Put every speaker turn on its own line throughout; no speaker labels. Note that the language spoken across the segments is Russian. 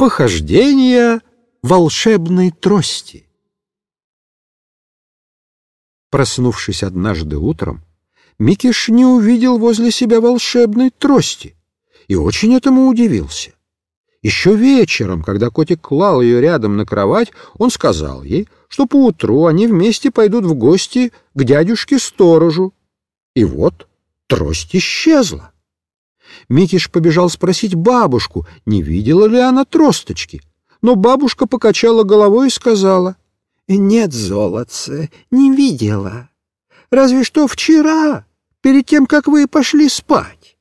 Похождения волшебной трости. Проснувшись однажды утром, Микиш не увидел возле себя волшебной трости и очень этому удивился. Еще вечером, когда котик клал ее рядом на кровать, он сказал ей, что поутру они вместе пойдут в гости к дядюшке-сторожу. И вот трость исчезла. Микиш побежал спросить бабушку, не видела ли она тросточки. Но бабушка покачала головой и сказала, «Нет, золотце, не видела. Разве что вчера, перед тем, как вы пошли спать».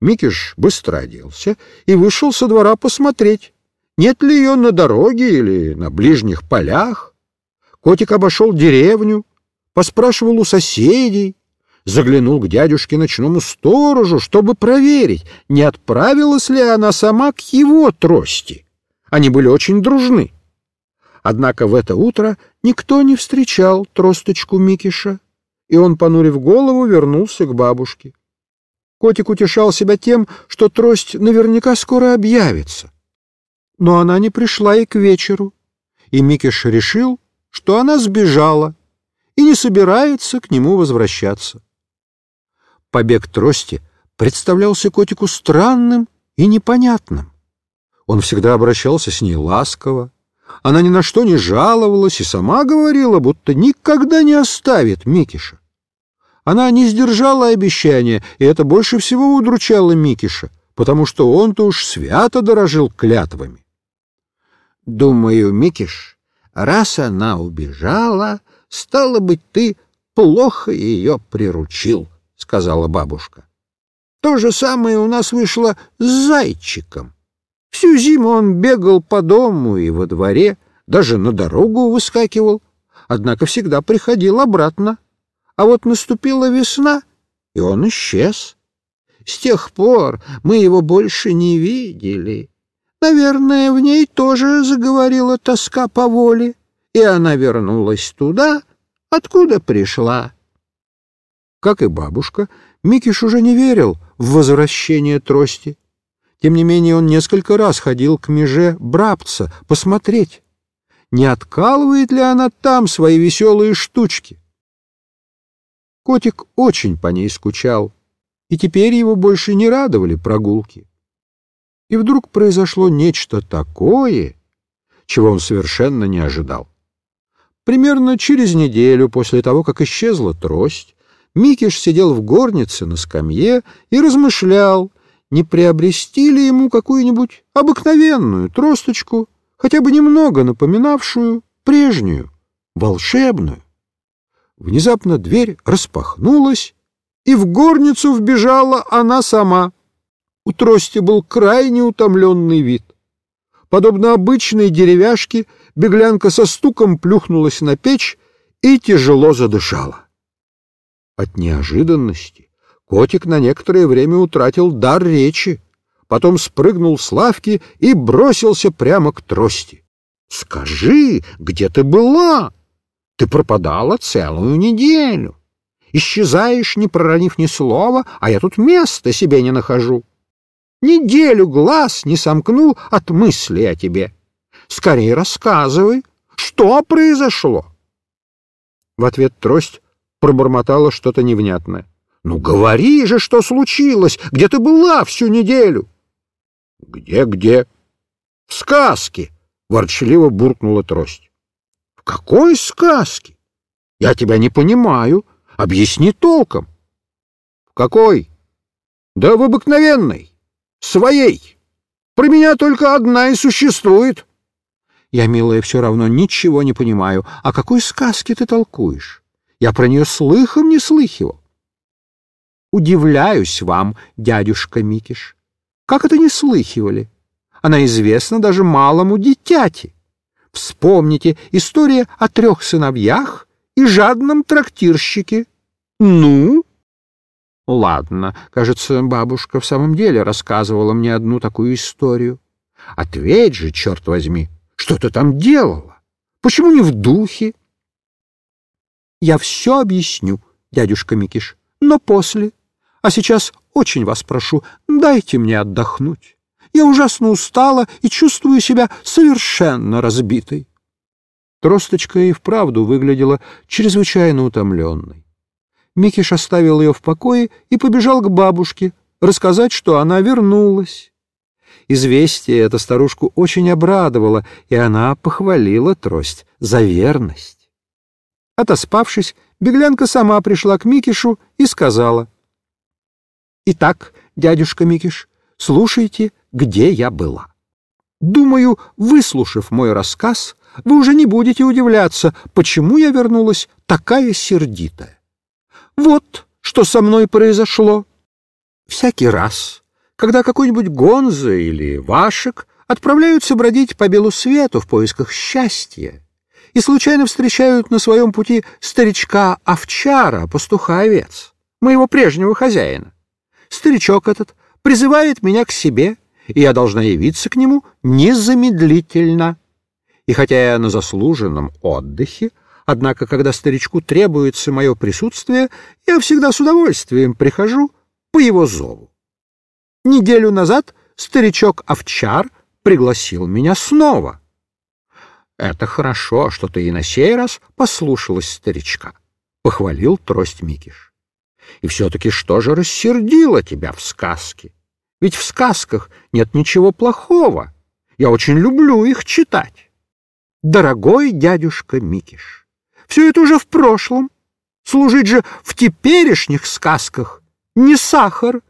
Микиш быстро оделся и вышел со двора посмотреть, нет ли ее на дороге или на ближних полях. Котик обошел деревню, поспрашивал у соседей, заглянул к дядюшке ночному сторожу, чтобы проверить, не отправилась ли она сама к его трости. Они были очень дружны. Однако в это утро никто не встречал тросточку Микиша, и он, понурив голову, вернулся к бабушке. Котик утешал себя тем, что трость наверняка скоро объявится. Но она не пришла и к вечеру, и Микиш решил, что она сбежала и не собирается к нему возвращаться. Побег трости представлялся котику странным и непонятным. Он всегда обращался с ней ласково. Она ни на что не жаловалась и сама говорила, будто никогда не оставит Микиша. Она не сдержала обещания, и это больше всего удручало Микиша, потому что он-то уж свято дорожил клятвами. «Думаю, Микиш, раз она убежала, стало быть, ты плохо ее приручил», — сказала бабушка. «То же самое у нас вышло с зайчиком. Всю зиму он бегал по дому и во дворе, даже на дорогу выскакивал, однако всегда приходил обратно. А вот наступила весна, и он исчез. С тех пор мы его больше не видели. Наверное, в ней тоже заговорила тоска по воле, и она вернулась туда, откуда пришла. Как и бабушка, Микиш уже не верил в возвращение трости. Тем не менее он несколько раз ходил к меже Брабца посмотреть, не откалывает ли она там свои веселые штучки. Котик очень по ней скучал, и теперь его больше не радовали прогулки. И вдруг произошло нечто такое, чего он совершенно не ожидал. Примерно через неделю после того, как исчезла трость, Микиш сидел в горнице на скамье и размышлял, не приобрести ли ему какую-нибудь обыкновенную тросточку, хотя бы немного напоминавшую прежнюю, волшебную. Внезапно дверь распахнулась, и в горницу вбежала она сама. У трости был крайне утомленный вид. Подобно обычной деревяшке, беглянка со стуком плюхнулась на печь и тяжело задышала. От неожиданности котик на некоторое время утратил дар речи, потом спрыгнул с лавки и бросился прямо к трости. — Скажи, где ты была? Ты пропадала целую неделю. Исчезаешь, не проронив ни слова, а я тут места себе не нахожу. Неделю глаз не сомкнул от мысли о тебе. Скорее рассказывай, что произошло? В ответ трость пробормотала что-то невнятное. «Ну говори же, что случилось! Где ты была всю неделю?» «Где-где?» «В сказке!» — ворчливо буркнула трость. «В какой сказке? Я тебя не понимаю. Объясни толком». «В какой?» «Да в обыкновенной, своей. Про меня только одна и существует». «Я, милая, все равно ничего не понимаю. О какой сказке ты толкуешь?» Я про нее слыхом не слыхивал. Удивляюсь вам, дядюшка Микиш. Как это не слыхивали? Она известна даже малому дитяти. Вспомните история о трех сыновьях и жадном трактирщике. Ну? Ладно, кажется, бабушка в самом деле рассказывала мне одну такую историю. Ответь же, черт возьми, что ты там делала? Почему не в духе? Я все объясню, дядюшка Микиш, но после. А сейчас очень вас прошу, дайте мне отдохнуть. Я ужасно устала и чувствую себя совершенно разбитой. Тросточка и вправду выглядела чрезвычайно утомленной. Микиш оставил ее в покое и побежал к бабушке рассказать, что она вернулась. Известие это старушку очень обрадовало, и она похвалила трость за верность. Отоспавшись, беглянка сама пришла к Микишу и сказала. «Итак, дядюшка Микиш, слушайте, где я была. Думаю, выслушав мой рассказ, вы уже не будете удивляться, почему я вернулась такая сердитая. Вот что со мной произошло. Всякий раз, когда какой-нибудь Гонза или Вашек отправляются бродить по белу свету в поисках счастья и случайно встречают на своем пути старичка-овчара, пастуха овец, моего прежнего хозяина. Старичок этот призывает меня к себе, и я должна явиться к нему незамедлительно. И хотя я на заслуженном отдыхе, однако, когда старичку требуется мое присутствие, я всегда с удовольствием прихожу по его зову. Неделю назад старичок-овчар пригласил меня снова. «Это хорошо, что ты и на сей раз послушалась старичка», — похвалил трость Микиш. «И все-таки что же рассердило тебя в сказке? Ведь в сказках нет ничего плохого. Я очень люблю их читать. Дорогой дядюшка Микиш, все это уже в прошлом. Служить же в теперешних сказках не сахар.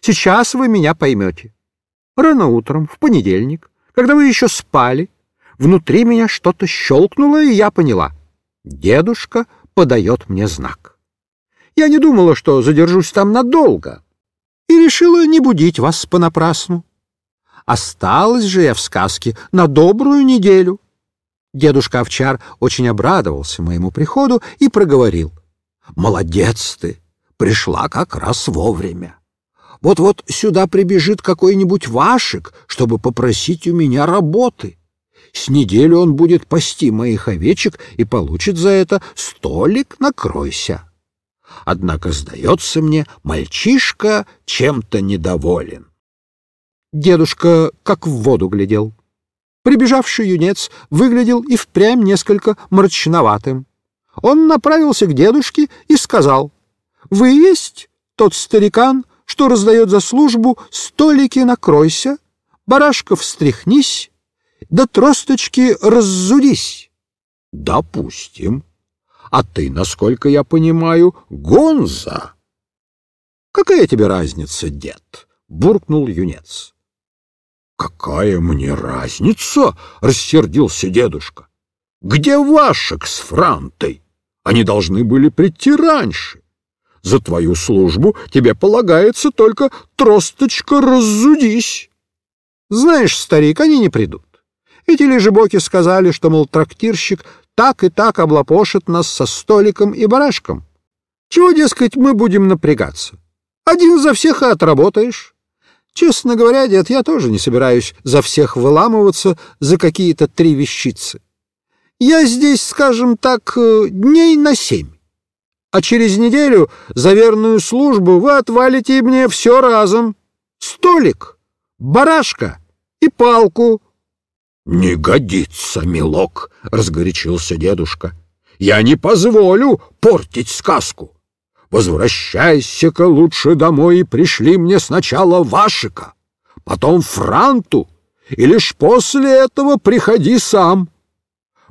Сейчас вы меня поймете. Рано утром, в понедельник, когда вы еще спали, внутри меня что-то щелкнуло, и я поняла. Дедушка подает мне знак. Я не думала, что задержусь там надолго, и решила не будить вас понапрасну. Осталась же я в сказке на добрую неделю. Дедушка Овчар очень обрадовался моему приходу и проговорил. «Молодец ты! Пришла как раз вовремя. Вот-вот сюда прибежит какой-нибудь Вашик, чтобы попросить у меня работы. С неделю он будет пасти моих овечек и получит за это столик накройся. Однако, сдается мне, мальчишка чем-то недоволен. Дедушка как в воду глядел. Прибежавший юнец выглядел и впрямь несколько мрачноватым. Он направился к дедушке и сказал, «Вы есть тот старикан, что раздает за службу столики накройся, барашков встряхнись, да тросточки раззудись». «Допустим», а ты, насколько я понимаю, Гонза. — Какая тебе разница, дед? — буркнул юнец. — Какая мне разница? — рассердился дедушка. — Где Вашек с Франтой? Они должны были прийти раньше. За твою службу тебе полагается только тросточка раззудись. Знаешь, старик, они не придут. Эти лежебоки сказали, что, мол, трактирщик так и так облапошит нас со столиком и барашком. Чего, дескать, мы будем напрягаться? Один за всех и отработаешь. Честно говоря, дед, я тоже не собираюсь за всех выламываться за какие-то три вещицы. Я здесь, скажем так, э, дней на семь. А через неделю за верную службу вы отвалите мне все разом. Столик, барашка и палку — «Не годится, милок!» — разгорячился дедушка. «Я не позволю портить сказку. Возвращайся-ка лучше домой и пришли мне сначала Вашика, потом Франту, и лишь после этого приходи сам.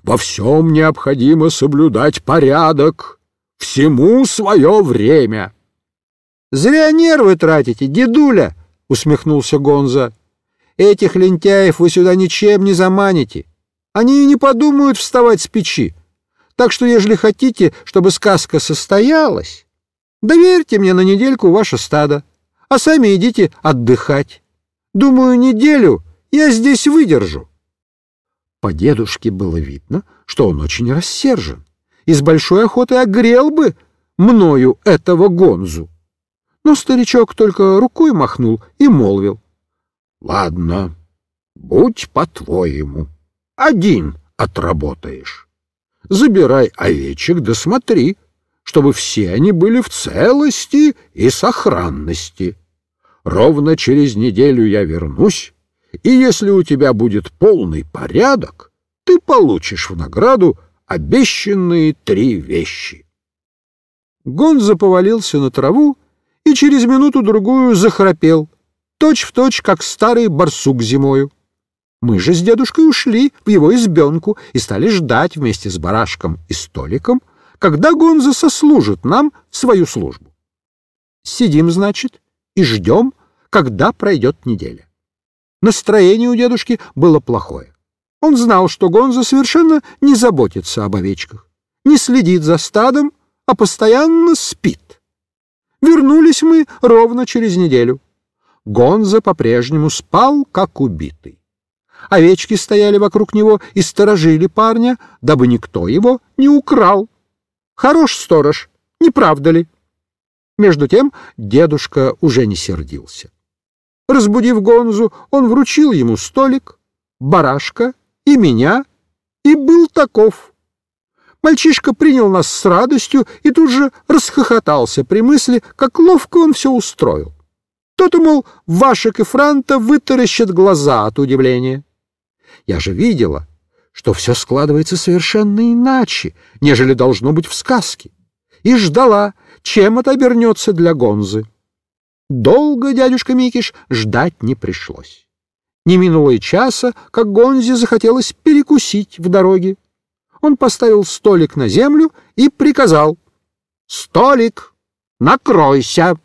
Во всем необходимо соблюдать порядок, всему свое время». «Зря нервы тратите, дедуля!» — усмехнулся Гонза. Этих лентяев вы сюда ничем не заманите. Они и не подумают вставать с печи. Так что, ежели хотите, чтобы сказка состоялась, доверьте мне на недельку ваше стадо, а сами идите отдыхать. Думаю, неделю я здесь выдержу. По дедушке было видно, что он очень рассержен и с большой охотой огрел бы мною этого гонзу. Но старичок только рукой махнул и молвил. Ладно, будь по-твоему. Один отработаешь. Забирай овечек да смотри, чтобы все они были в целости и сохранности. Ровно через неделю я вернусь, и если у тебя будет полный порядок, ты получишь в награду обещанные три вещи. Гонза повалился на траву и через минуту-другую захрапел, точь-в-точь, точь, как старый барсук зимою. Мы же с дедушкой ушли в его избенку и стали ждать вместе с барашком и столиком, когда Гонза сослужит нам свою службу. Сидим, значит, и ждем, когда пройдет неделя. Настроение у дедушки было плохое. Он знал, что Гонза совершенно не заботится об овечках, не следит за стадом, а постоянно спит. Вернулись мы ровно через неделю. Гонза по-прежнему спал, как убитый. Овечки стояли вокруг него и сторожили парня, дабы никто его не украл. Хорош сторож, не правда ли? Между тем дедушка уже не сердился. Разбудив Гонзу, он вручил ему столик, барашка и меня, и был таков. Мальчишка принял нас с радостью и тут же расхохотался при мысли, как ловко он все устроил. То-то, мол, Вашек и Франта вытаращат глаза от удивления. Я же видела, что все складывается совершенно иначе, нежели должно быть в сказке, и ждала, чем это обернется для Гонзы. Долго дядюшка Микиш ждать не пришлось. Не минуло и часа, как Гонзе захотелось перекусить в дороге. Он поставил столик на землю и приказал «Столик, накройся!»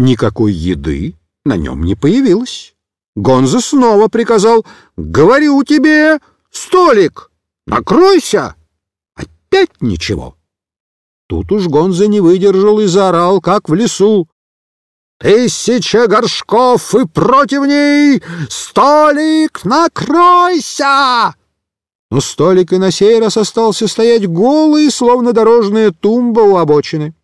Никакой еды на нем не появилось. Гонза снова приказал «Говорю тебе, столик, накройся!» Опять ничего. Тут уж Гонза не выдержал и заорал, как в лесу. Тысяча горшков и противней! Столик, накройся!» Но столик и на сей раз остался стоять голый, словно дорожная тумба у обочины.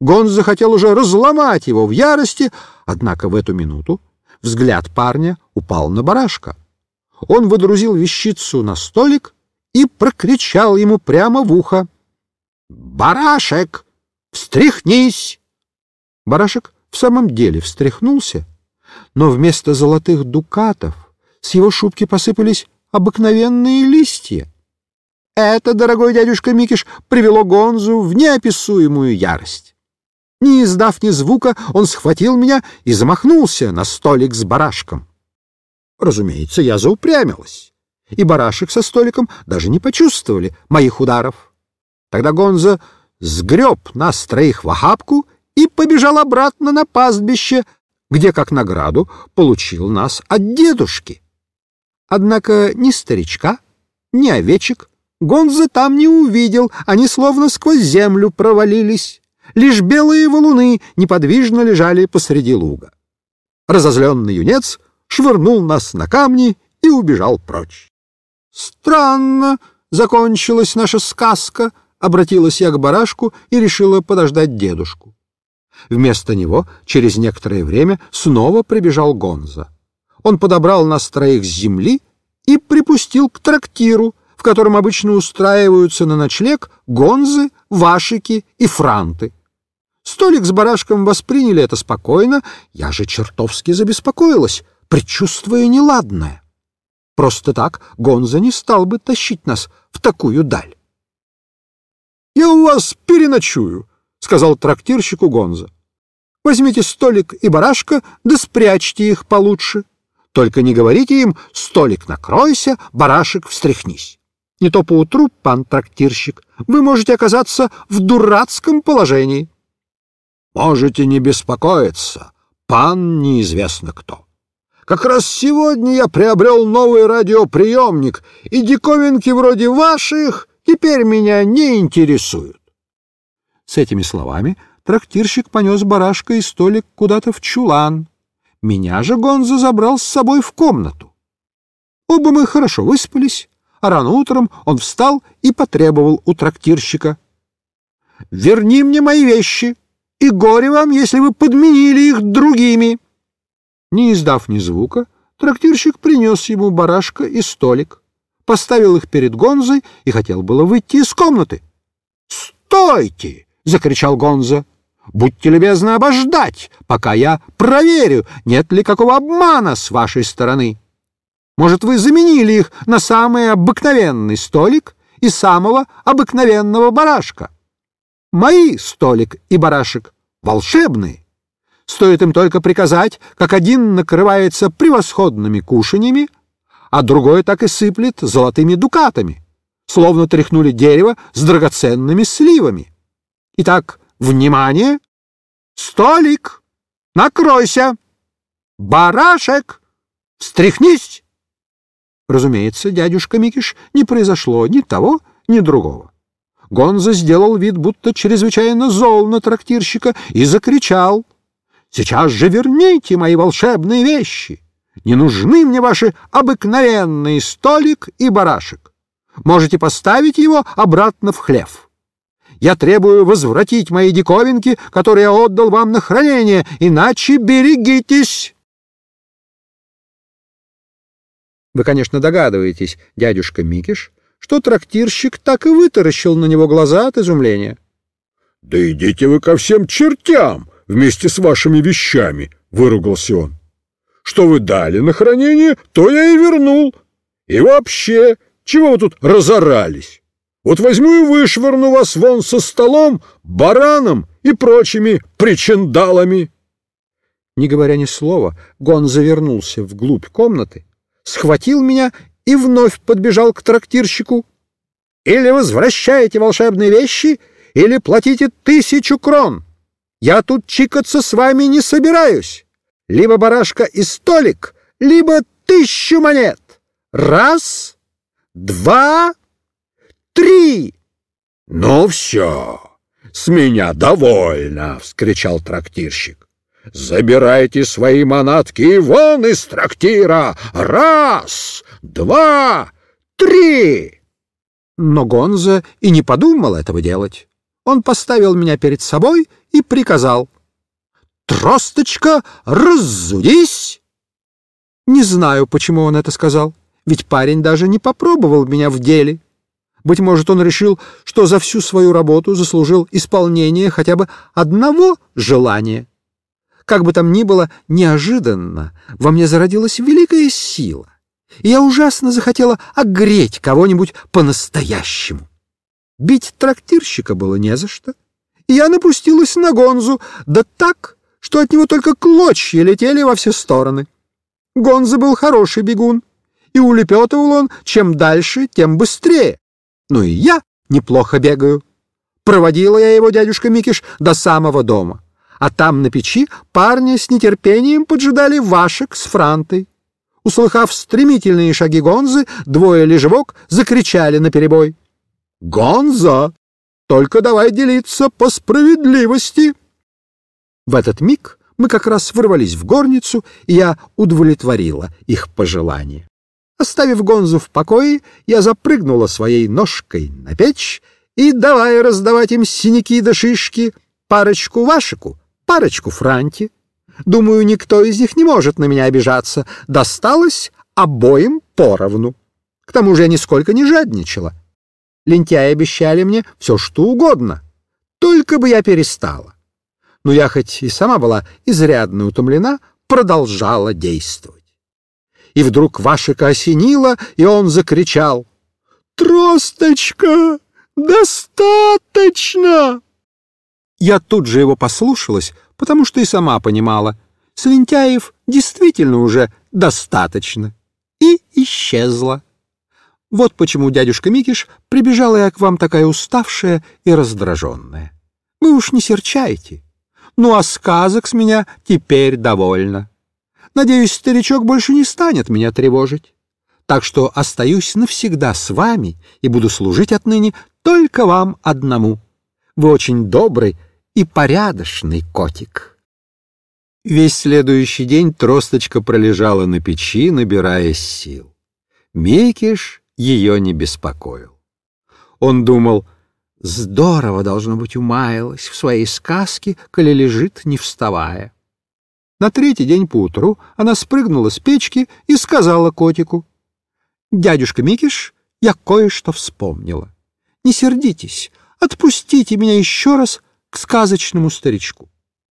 Гонз захотел уже разломать его в ярости, однако в эту минуту взгляд парня упал на барашка. Он выдрузил вещицу на столик и прокричал ему прямо в ухо. «Барашек, встряхнись!» Барашек в самом деле встряхнулся, но вместо золотых дукатов с его шубки посыпались обыкновенные листья. Это, дорогой дядюшка Микиш, привело Гонзу в неописуемую ярость. Не издав ни звука, он схватил меня и замахнулся на столик с барашком. Разумеется, я заупрямилась, и барашек со столиком даже не почувствовали моих ударов. Тогда Гонза сгреб нас троих в охапку и побежал обратно на пастбище, где, как награду, получил нас от дедушки. Однако ни старичка, ни овечек Гонза там не увидел, они словно сквозь землю провалились. Лишь белые валуны неподвижно лежали посреди луга. Разозленный юнец швырнул нас на камни и убежал прочь. «Странно!» — закончилась наша сказка —— обратилась я к барашку и решила подождать дедушку. Вместо него через некоторое время снова прибежал Гонза. Он подобрал нас троих с земли и припустил к трактиру, в котором обычно устраиваются на ночлег гонзы, вашики и франты. Столик с барашком восприняли это спокойно, я же чертовски забеспокоилась, предчувствуя неладное. Просто так Гонза не стал бы тащить нас в такую даль. «Я у вас переночую», — сказал трактирщику Гонза. «Возьмите столик и барашка, да спрячьте их получше. Только не говорите им «столик накройся, барашек встряхнись». Не то поутру, пан трактирщик, вы можете оказаться в дурацком положении». «Можете не беспокоиться, пан неизвестно кто». Как раз сегодня я приобрел новый радиоприемник, и диковинки вроде ваших теперь меня не интересуют. С этими словами трактирщик понес барашка и столик куда-то в чулан. Меня же Гонза забрал с собой в комнату. Оба мы хорошо выспались, а рано утром он встал и потребовал у трактирщика. «Верни мне мои вещи, и горе вам, если вы подменили их другими!» Не издав ни звука, трактирщик принес ему барашка и столик поставил их перед Гонзой и хотел было выйти из комнаты. «Стойте!» — закричал Гонза. Будьте любезны обождать, пока я проверю, нет ли какого обмана с вашей стороны. Может, вы заменили их на самый обыкновенный столик и самого обыкновенного барашка? Мои столик и барашек волшебные. Стоит им только приказать, как один накрывается превосходными кушаньями, а другой так и сыплет золотыми дукатами, словно тряхнули дерево с драгоценными сливами. Итак, внимание! Столик! Накройся! Барашек! Встряхнись! Разумеется, дядюшка Микиш, не произошло ни того, ни другого. Гонза сделал вид, будто чрезвычайно зол на трактирщика, и закричал. «Сейчас же верните мои волшебные вещи! Не нужны мне ваши обыкновенные столик и барашек. Можете поставить его обратно в хлев. Я требую возвратить мои диковинки, которые я отдал вам на хранение, иначе берегитесь!» Вы, конечно, догадываетесь, дядюшка Микиш, что трактирщик так и вытаращил на него глаза от изумления.
— Да идите вы ко всем чертям вместе с вашими вещами, — выругался он. — Что вы дали на хранение, то я и вернул. И вообще, чего вы тут разорались? Вот возьму и вышвырну вас вон со столом, бараном и прочими причиндалами.
Не говоря ни слова, Гон завернулся вглубь комнаты, схватил меня и вновь подбежал к трактирщику. «Или возвращаете волшебные вещи, или платите тысячу крон. Я тут чикаться с вами не собираюсь. Либо барашка и столик, либо тысячу монет. Раз, два, три!»
«Ну все, с меня довольно!» — вскричал трактирщик. Забирайте свои манатки и вон из трактира! Раз, два, три!»
Но Гонза и не подумал этого делать. Он поставил меня перед собой и приказал. «Тросточка, разудись!» Не знаю, почему он это сказал, ведь парень даже не попробовал меня в деле. Быть может, он решил, что за всю свою работу заслужил исполнение хотя бы одного желания. Как бы там ни было, неожиданно во мне зародилась великая сила, и я ужасно захотела огреть кого-нибудь по-настоящему. Бить трактирщика было не за что, и я напустилась на Гонзу, да так, что от него только клочья летели во все стороны. Гонза был хороший бегун, и улепетывал он чем дальше, тем быстрее. Но и я неплохо бегаю. Проводила я его, дядюшка Микиш, до самого дома а там на печи парни с нетерпением поджидали Вашек с Франтой. Услыхав стремительные шаги Гонзы, двое лежевок закричали наперебой. «Гонза, только давай делиться по справедливости!» В этот миг мы как раз ворвались в горницу, и я удовлетворила их пожелание. Оставив Гонзу в покое, я запрыгнула своей ножкой на печь и, давая раздавать им синяки да шишки, парочку Вашику, парочку франти. Думаю, никто из них не может на меня обижаться. Досталось обоим поровну. К тому же я нисколько не жадничала. Лентяи обещали мне все, что угодно. Только бы я перестала. Но я хоть и сама была изрядно утомлена, продолжала действовать. И вдруг Вашика осенило, и он закричал. «Тросточка, достаточно!» Я тут же его послушалась, потому что и сама понимала, с лентяев действительно уже достаточно, и исчезла. Вот почему, дядюшка Микиш, прибежала я к вам такая уставшая и раздраженная. Вы уж не серчайте. Ну, а сказок с меня теперь довольно. Надеюсь, старичок больше не станет меня тревожить. Так что остаюсь навсегда с вами и буду служить отныне только вам одному. Вы очень добрый и порядочный котик. Весь следующий день тросточка пролежала на печи, набирая сил. Микиш ее не беспокоил. Он думал, здорово, должно быть, умаялась в своей сказке, коли лежит, не вставая. На третий день поутру она спрыгнула с печки и сказала котику, «Дядюшка Микиш, я кое-что вспомнила. Не сердитесь, отпустите меня еще раз к сказочному старичку.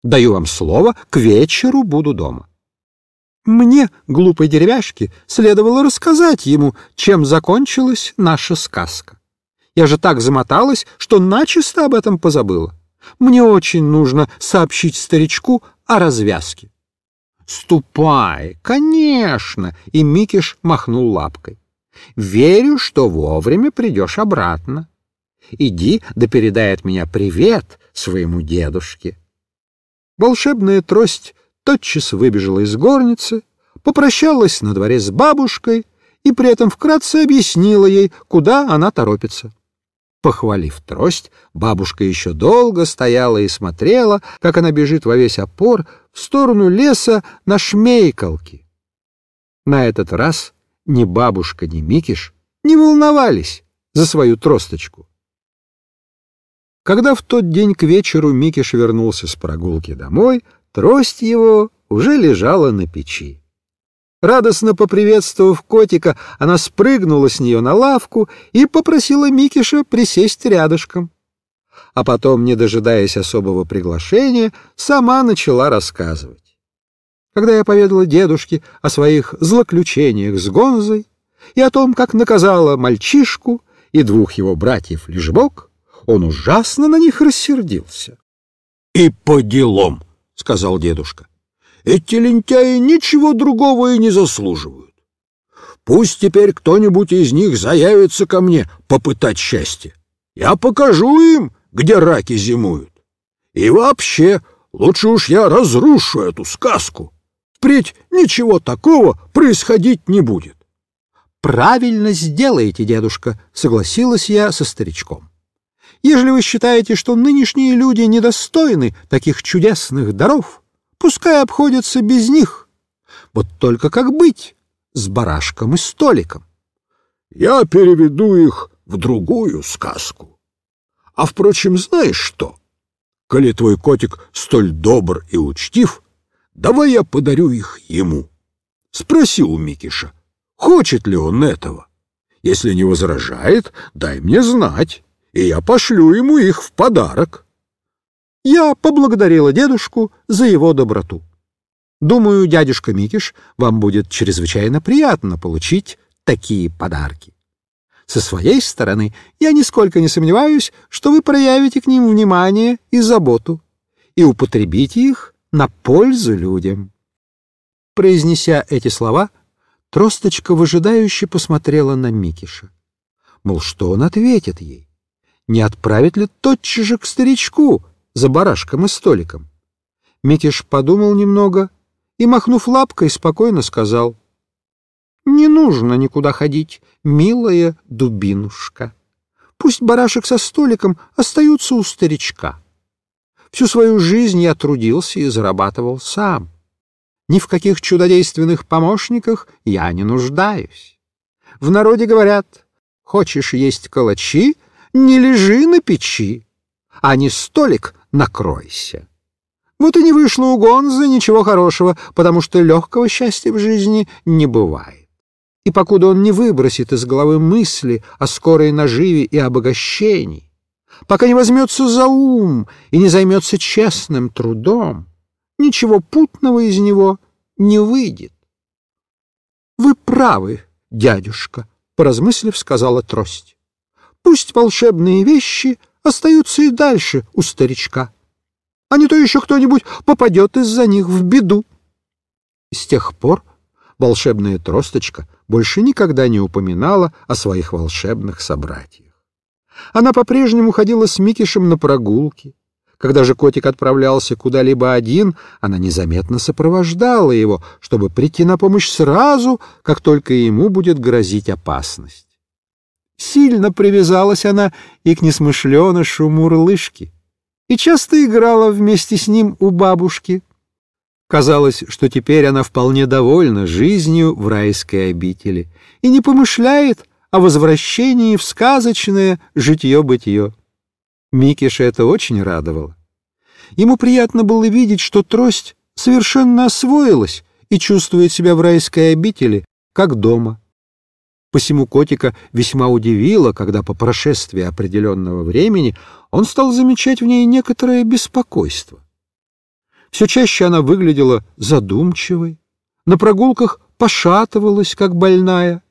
Даю вам слово, к вечеру буду дома. Мне, глупой деревяшке, следовало рассказать ему, чем закончилась наша сказка. Я же так замоталась, что начисто об этом позабыла. Мне очень нужно сообщить старичку о развязке. «Ступай, конечно!» — и Микиш махнул лапкой. «Верю, что вовремя придешь обратно. Иди да передай от меня привет своему дедушке». Волшебная трость тотчас выбежала из горницы, попрощалась на дворе с бабушкой и при этом вкратце объяснила ей, куда она торопится. Похвалив трость, бабушка еще долго стояла и смотрела, как она бежит во весь опор в сторону леса на шмейкалке. На этот раз ни бабушка, ни Микиш не волновались за свою тросточку. Когда в тот день к вечеру Микиш вернулся с прогулки домой, трость его уже лежала на печи. Радостно поприветствовав котика, она спрыгнула с нее на лавку и попросила Микиша присесть рядышком. А потом, не дожидаясь особого приглашения, сама начала рассказывать. Когда я поведала дедушке о своих злоключениях с Гонзой и о том, как наказала мальчишку и двух его братьев Лежбок, он ужасно на них рассердился. — И по делам, — сказал дедушка. Эти лентяи ничего другого и не заслуживают. Пусть теперь кто-нибудь из них заявится ко мне попытать счастье. Я покажу им, где раки зимуют. И вообще, лучше уж я разрушу эту сказку. Впредь ничего такого происходить не будет. «Правильно сделаете, дедушка», — согласилась я со старичком. «Ежели вы считаете, что нынешние люди недостойны таких чудесных даров, Пускай обходятся без них. Вот только как быть с барашком и столиком? Я переведу их в другую сказку. А, впрочем, знаешь что? Коли твой котик столь добр и учтив, давай я подарю их ему. Спроси у Микиша, хочет ли он этого. Если не возражает, дай мне знать, и я пошлю ему их в подарок я поблагодарила дедушку за его доброту. Думаю, дядюшка Микиш, вам будет чрезвычайно приятно получить такие подарки. Со своей стороны я нисколько не сомневаюсь, что вы проявите к ним внимание и заботу и употребите их на пользу людям. Произнеся эти слова, Тросточка выжидающе посмотрела на Микиша. Мол, что он ответит ей? Не отправит ли тотчас же к старичку, за барашком и столиком. Микиш подумал немного и, махнув лапкой, спокойно сказал, «Не нужно никуда ходить, милая дубинушка. Пусть барашек со столиком остаются у старичка. Всю свою жизнь я трудился и зарабатывал сам. Ни в каких чудодейственных помощниках я не нуждаюсь. В народе говорят, хочешь есть калачи, не лежи на печи, а не столик накройся. Вот и не вышло у Гонза ничего хорошего, потому что легкого счастья в жизни не бывает. И покуда он не выбросит из головы мысли о скорой наживе и обогащении, пока не возьмется за ум и не займется честным трудом, ничего путного из него не выйдет. — Вы правы, дядюшка, — поразмыслив, сказала трость. — Пусть волшебные вещи — остаются и дальше у старичка. А не то еще кто-нибудь попадет из-за них в беду. С тех пор волшебная тросточка больше никогда не упоминала о своих волшебных собратьях. Она по-прежнему ходила с Микишем на прогулки. Когда же котик отправлялся куда-либо один, она незаметно сопровождала его, чтобы прийти на помощь сразу, как только ему будет грозить опасность. Сильно привязалась она и к несмышленышу Мурлышке, и часто играла вместе с ним у бабушки. Казалось, что теперь она вполне довольна жизнью в райской обители и не помышляет о возвращении в сказочное житье-бытие. Микиша это очень радовало. Ему приятно было видеть, что трость совершенно освоилась и чувствует себя в райской обители, как дома. Посему котика весьма удивило, когда по прошествии определенного времени он стал замечать в ней некоторое беспокойство. Все чаще она выглядела задумчивой, на прогулках пошатывалась, как больная.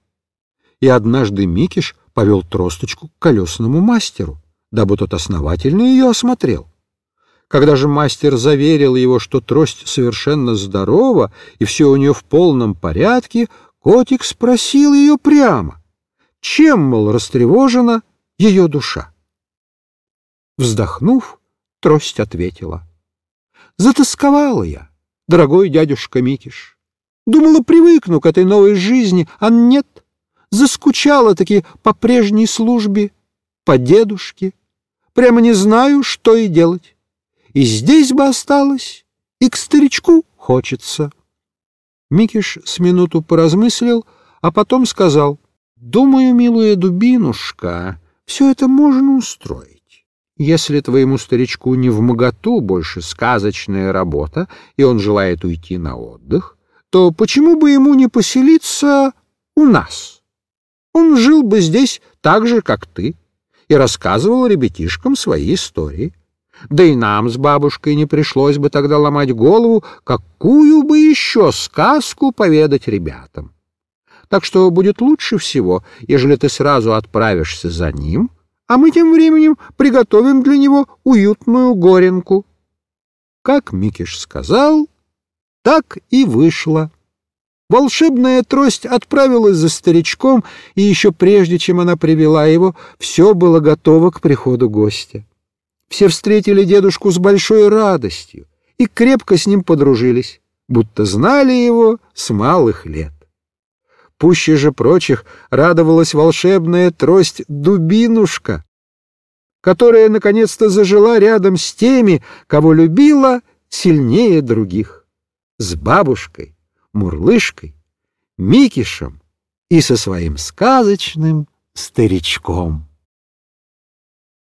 И однажды Микиш повел тросточку к колесному мастеру, дабы тот основательно ее осмотрел. Когда же мастер заверил его, что трость совершенно здорова и все у нее в полном порядке, котик спросил ее прямо, чем, мол, растревожена ее душа. Вздохнув, трость ответила. Затасковала я, дорогой дядюшка Микиш. Думала, привыкну к этой новой жизни, а нет. Заскучала-таки по прежней службе, по дедушке. Прямо не знаю, что и делать. И здесь бы осталось, и к старичку хочется. Микиш с минуту поразмыслил, а потом сказал, «Думаю, милая дубинушка, все это можно устроить. Если твоему старичку не в моготу больше сказочная работа, и он желает уйти на отдых, то почему бы ему не поселиться у нас? Он жил бы здесь так же, как ты, и рассказывал ребятишкам свои истории. Да и нам с бабушкой не пришлось бы тогда ломать голову, какую бы еще сказку поведать ребятам. Так что будет лучше всего, ежели ты сразу отправишься за ним — а мы тем временем приготовим для него уютную горенку. Как Микиш сказал, так и вышло. Волшебная трость отправилась за старичком, и еще прежде, чем она привела его, все было готово к приходу гостя. Все встретили дедушку с большой радостью и крепко с ним подружились, будто знали его с малых лет. Пуще же прочих радовалась волшебная трость Дубинушка, которая наконец-то зажила рядом с теми, кого любила сильнее других, с бабушкой, Мурлышкой, Микишем и со своим сказочным старичком.